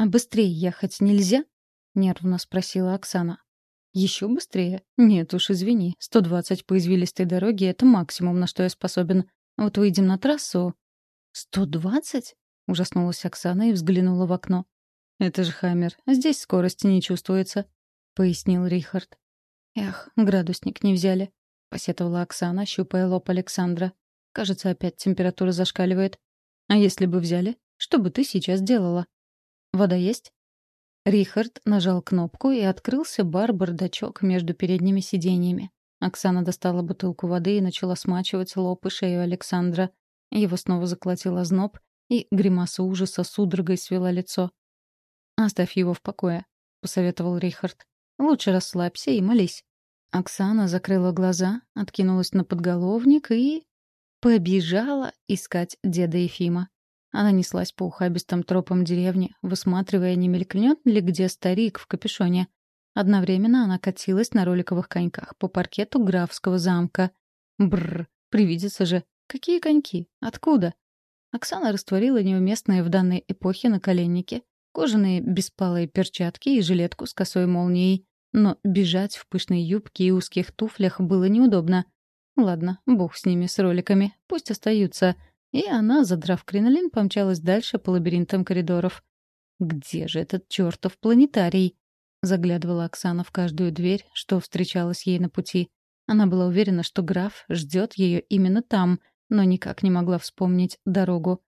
«А быстрее ехать нельзя?» — нервно спросила Оксана. «Еще быстрее? Нет уж, извини. 120 по извилистой дороге — это максимум, на что я способен. Вот выйдем на трассу...» «Сто двадцать?» — ужаснулась Оксана и взглянула в окно. «Это же Хаммер. Здесь скорости не чувствуется», — пояснил Рихард. «Эх, градусник не взяли», — посетовала Оксана, щупая лоб Александра. «Кажется, опять температура зашкаливает. А если бы взяли, что бы ты сейчас делала? Вода есть?» Рихард нажал кнопку, и открылся бар-бардачок между передними сиденьями. Оксана достала бутылку воды и начала смачивать лоб и шею Александра. Его снова заколотил озноб, и гримаса ужаса судорогой свела лицо. «Оставь его в покое», — посоветовал Рихард. «Лучше расслабься и молись». Оксана закрыла глаза, откинулась на подголовник и... побежала искать деда Ефима. Она неслась по ухабистым тропам деревни, высматривая, не мелькнет ли где старик в капюшоне. Одновременно она катилась на роликовых коньках по паркету графского замка. Бррр, привидится же. Какие коньки? Откуда? Оксана растворила неуместные в данной эпохе наколенники, кожаные беспалые перчатки и жилетку с косой молнией. Но бежать в пышной юбке и узких туфлях было неудобно. Ладно, бог с ними, с роликами. Пусть остаются. И она, задрав кринолин, помчалась дальше по лабиринтам коридоров. «Где же этот чертов планетарий?» Заглядывала Оксана в каждую дверь, что встречалась ей на пути. Она была уверена, что граф ждет ее именно там, но никак не могла вспомнить дорогу.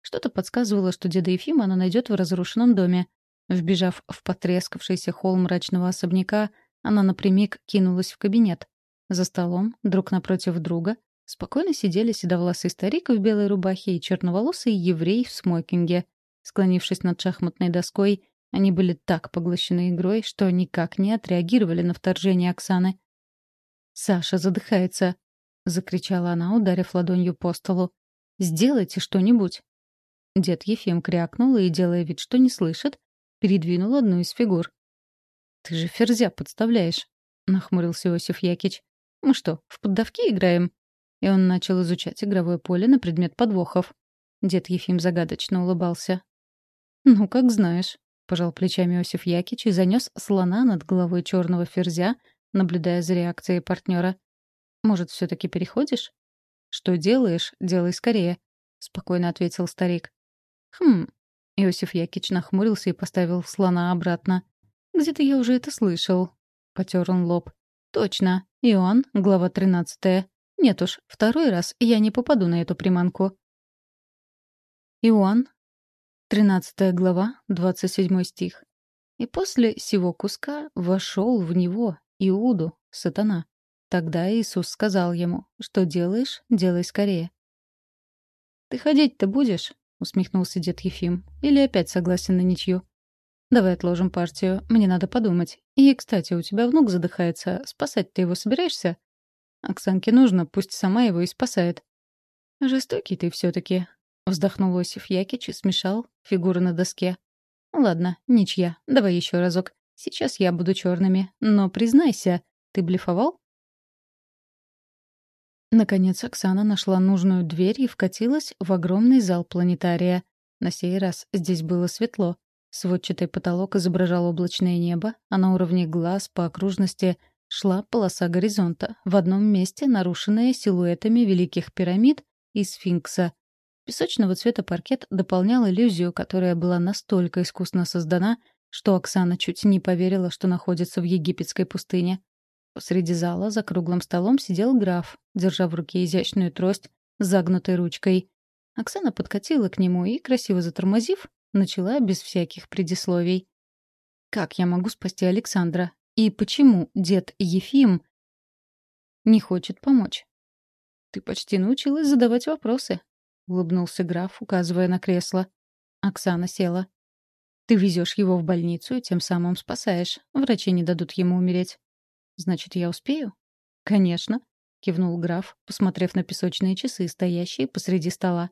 Что-то подсказывало, что деда Ефима она найдет в разрушенном доме. Вбежав в потрескавшийся холл мрачного особняка, она напрямик кинулась в кабинет. За столом, друг напротив друга, Спокойно сидели седовласый старик в белой рубахе и черноволосый еврей в смокинге. Склонившись над шахматной доской, они были так поглощены игрой, что никак не отреагировали на вторжение Оксаны. «Саша задыхается!» — закричала она, ударив ладонью по столу. «Сделайте что-нибудь!» Дед Ефим крякнул и, делая вид, что не слышит, передвинул одну из фигур. «Ты же ферзя подставляешь!» — нахмурился Иосиф Якич. «Мы что, в поддавки играем?» И он начал изучать игровое поле на предмет подвохов. Дед Ефим загадочно улыбался. «Ну, как знаешь», — пожал плечами Иосиф Якич и занес слона над головой черного ферзя, наблюдая за реакцией партнера. «Может, все-таки переходишь?» «Что делаешь, делай скорее», — спокойно ответил старик. «Хм...» — Иосиф Якич нахмурился и поставил слона обратно. «Где-то я уже это слышал», — потер он лоб. «Точно. Иоанн, глава тринадцатая. Нет уж, второй раз я не попаду на эту приманку. Иоанн, 13 глава, 27 стих. И после сего куска вошел в него Иуду, сатана. Тогда Иисус сказал ему, что делаешь, делай скорее. «Ты ходить-то будешь?» — усмехнулся дед Ефим. «Или опять согласен на ничью?» «Давай отложим партию, мне надо подумать. И, кстати, у тебя внук задыхается, спасать ты его собираешься?» Оксанке нужно, пусть сама его и спасает. «Жестокий ты все таки вздохнул Осиф Якич и смешал фигуры на доске. «Ладно, ничья. Давай еще разок. Сейчас я буду черными. Но признайся, ты блефовал?» Наконец Оксана нашла нужную дверь и вкатилась в огромный зал планетария. На сей раз здесь было светло. Сводчатый потолок изображал облачное небо, а на уровне глаз по окружности — шла полоса горизонта, в одном месте нарушенная силуэтами великих пирамид и сфинкса. Песочного цвета паркет дополнял иллюзию, которая была настолько искусно создана, что Оксана чуть не поверила, что находится в египетской пустыне. Посреди зала за круглым столом сидел граф, держа в руке изящную трость с загнутой ручкой. Оксана подкатила к нему и, красиво затормозив, начала без всяких предисловий. «Как я могу спасти Александра? И почему дед Ефим не хочет помочь? «Ты почти научилась задавать вопросы», — улыбнулся граф, указывая на кресло. Оксана села. «Ты везешь его в больницу и тем самым спасаешь. Врачи не дадут ему умереть». «Значит, я успею?» «Конечно», — кивнул граф, посмотрев на песочные часы, стоящие посреди стола.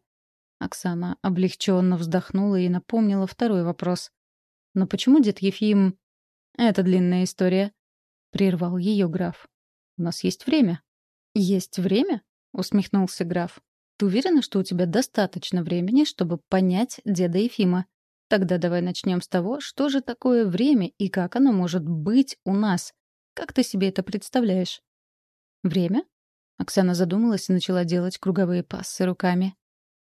Оксана облегченно вздохнула и напомнила второй вопрос. «Но почему дед Ефим...» «Это длинная история», — прервал ее граф. «У нас есть время». «Есть время?» — усмехнулся граф. «Ты уверена, что у тебя достаточно времени, чтобы понять деда Ефима?» Тогда давай начнем с того, что же такое время и как оно может быть у нас. Как ты себе это представляешь? Время? Оксана задумалась и начала делать круговые пассы руками.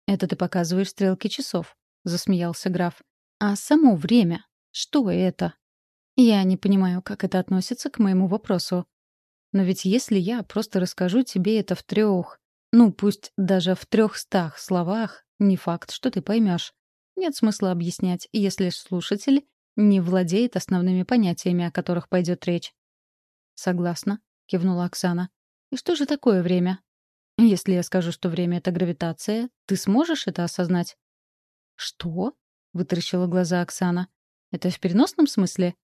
«Это ты показываешь стрелки часов», — засмеялся граф. «А само время? Что это?» «Я не понимаю, как это относится к моему вопросу. Но ведь если я просто расскажу тебе это в трех, ну пусть даже в трехстах словах, не факт, что ты поймешь. Нет смысла объяснять, если слушатель не владеет основными понятиями, о которых пойдет речь. «Согласна», — кивнула Оксана. «И что же такое время?» «Если я скажу, что время — это гравитация, ты сможешь это осознать?» «Что?» — вытаращила глаза Оксана. «Это в переносном смысле?»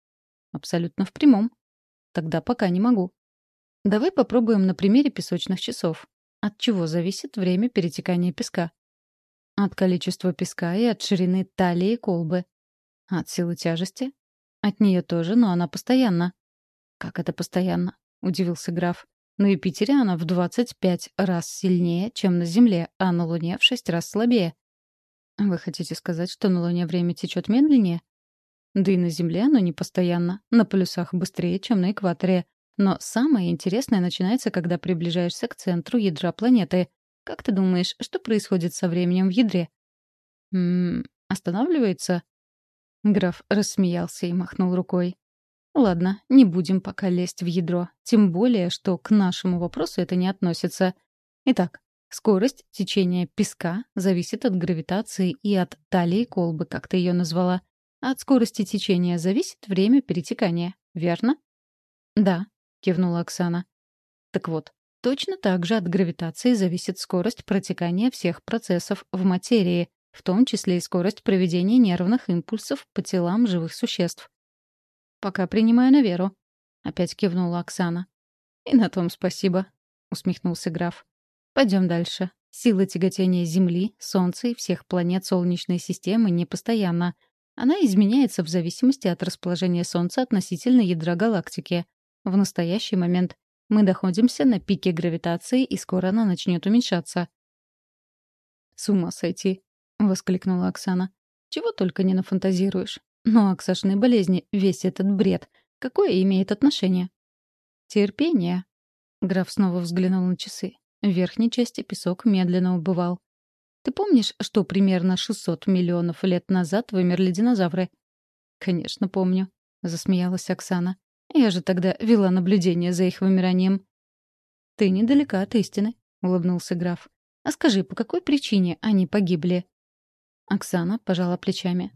«Абсолютно в прямом». «Тогда пока не могу». «Давай попробуем на примере песочных часов. От чего зависит время перетекания песка?» «От количества песка и от ширины талии колбы». «От силы тяжести?» «От нее тоже, но она постоянна». «Как это постоянно?» — удивился граф. На Юпитере она в 25 раз сильнее, чем на Земле, а на Луне в 6 раз слабее. Вы хотите сказать, что на Луне время течет медленнее? Да и на Земле оно не постоянно, на полюсах быстрее, чем на экваторе. Но самое интересное начинается, когда приближаешься к центру ядра планеты. Как ты думаешь, что происходит со временем в ядре? Ммм, останавливается? Граф рассмеялся и махнул рукой. Ладно, не будем пока лезть в ядро. Тем более, что к нашему вопросу это не относится. Итак, скорость течения песка зависит от гравитации и от талии колбы, как ты ее назвала. От скорости течения зависит время перетекания, верно? Да, кивнула Оксана. Так вот, точно так же от гравитации зависит скорость протекания всех процессов в материи, в том числе и скорость проведения нервных импульсов по телам живых существ. Пока принимаю на веру. Опять кивнула Оксана. И на том спасибо, усмехнулся граф. Пойдем дальше. Сила тяготения Земли, Солнца и всех планет Солнечной системы непостоянна. Она изменяется в зависимости от расположения Солнца относительно ядра галактики. В настоящий момент мы находимся на пике гравитации, и скоро она начнет уменьшаться. «С ума сойти!» — воскликнула Оксана. «Чего только не нафантазируешь. Ну а болезни весь этот бред какое имеет отношение? Терпение. Граф снова взглянул на часы. В верхней части песок медленно убывал. Ты помнишь, что примерно 600 миллионов лет назад вымерли динозавры? Конечно, помню, засмеялась Оксана. Я же тогда вела наблюдение за их вымиранием. Ты недалека от истины, улыбнулся граф. А скажи, по какой причине они погибли? Оксана пожала плечами.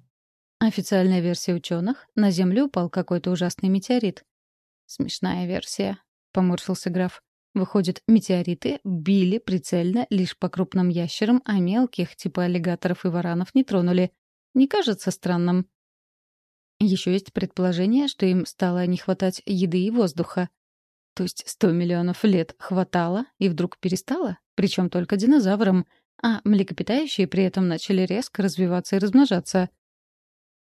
Официальная версия ученых — на Землю упал какой-то ужасный метеорит. Смешная версия, — поморщился граф. Выходит, метеориты били прицельно лишь по крупным ящерам, а мелких, типа аллигаторов и варанов, не тронули. Не кажется странным? Еще есть предположение, что им стало не хватать еды и воздуха. То есть сто миллионов лет хватало и вдруг перестало, причем только динозаврам, а млекопитающие при этом начали резко развиваться и размножаться.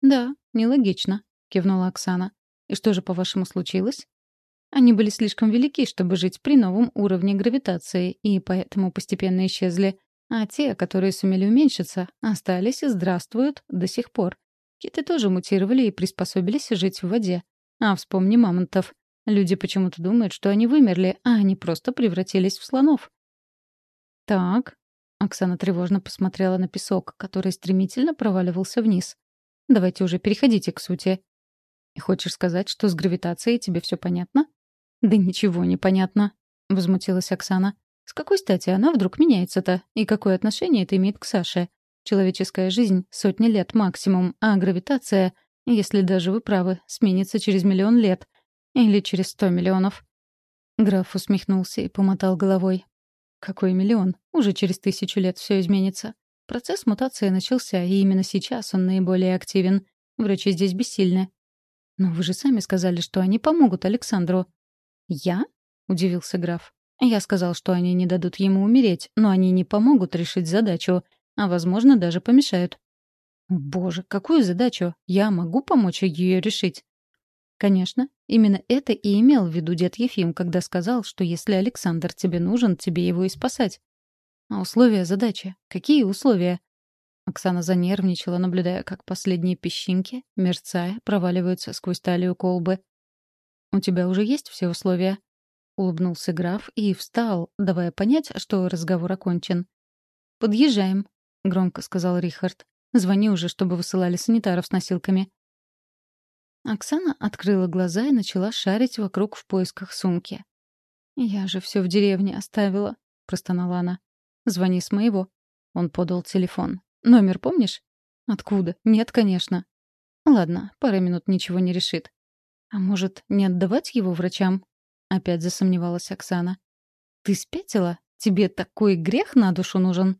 «Да, нелогично», — кивнула Оксана. «И что же, по-вашему, случилось?» Они были слишком велики, чтобы жить при новом уровне гравитации, и поэтому постепенно исчезли. А те, которые сумели уменьшиться, остались и здравствуют до сих пор. Киты тоже мутировали и приспособились жить в воде. А вспомни мамонтов. Люди почему-то думают, что они вымерли, а они просто превратились в слонов. «Так», — Оксана тревожно посмотрела на песок, который стремительно проваливался вниз. Давайте уже переходите к сути. Хочешь сказать, что с гравитацией тебе все понятно? Да ничего не понятно, возмутилась Оксана. С какой стати она вдруг меняется-то? И какое отношение это имеет к Саше? Человеческая жизнь — сотни лет максимум, а гравитация, если даже вы правы, сменится через миллион лет. Или через сто миллионов. Граф усмехнулся и помотал головой. Какой миллион? Уже через тысячу лет все изменится. Процесс мутации начался, и именно сейчас он наиболее активен. Врачи здесь бессильны. «Но вы же сами сказали, что они помогут Александру». «Я?» — удивился граф. «Я сказал, что они не дадут ему умереть, но они не помогут решить задачу, а, возможно, даже помешают». «Боже, какую задачу? Я могу помочь ее решить?» Конечно, именно это и имел в виду дед Ефим, когда сказал, что если Александр тебе нужен, тебе его и спасать. А условия задачи? Какие условия? Оксана занервничала, наблюдая, как последние песчинки, мерцая, проваливаются сквозь талию колбы. «У тебя уже есть все условия?» — улыбнулся граф и встал, давая понять, что разговор окончен. «Подъезжаем», — громко сказал Рихард. «Звони уже, чтобы высылали санитаров с носилками». Оксана открыла глаза и начала шарить вокруг в поисках сумки. «Я же все в деревне оставила», — простонала она. «Звони с моего». Он подал телефон. «Номер помнишь?» «Откуда? Нет, конечно». «Ладно, пара минут ничего не решит». «А может, не отдавать его врачам?» Опять засомневалась Оксана. «Ты спятила? Тебе такой грех на душу нужен?»